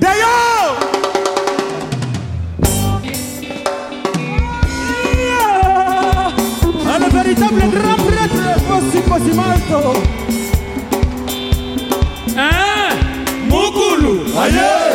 Dehors! Ah, le véritable grand prêtre Kosi Kosi Malto Hein Mukulu Aye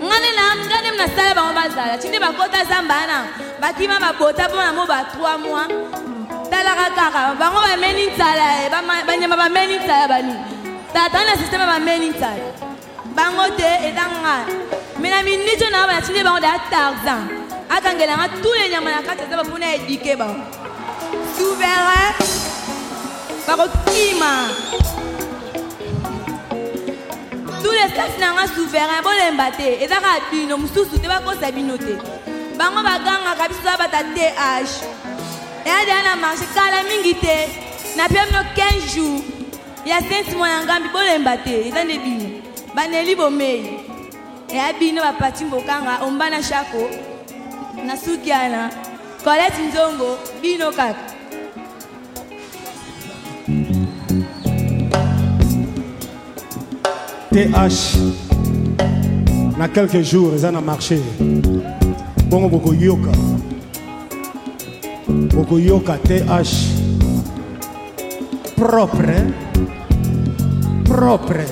ngane na nga nde nasala bango bazala ti nde bakota zamba wana bakima babota mpo na mo ba 3 mois talaka kaka bango bameni nzala eh, banyama bameni nzala bani tata na sisteme bameni nzala bango te eza nga me na miniti oyo na banatindi bango da tarzan akangela nga tule nyama na kati eza bapona edike bango souverain bakokima tous les staff na nga souverain bolemba te eza kaka bino mosusu te bakosa bino te bango bagangaka biso za bata th eya deya na marché kala mingi te na pia bino 15 jours ya sensi mwana ngambi bolemba te eza nde bino baneli bomei eya bino bapati mbokanga ombana shako na sukiana Colette Nzongo, bino kaka. TH na quelques jours eza na marché bongo bokoyoka bokoyoka TH propre propre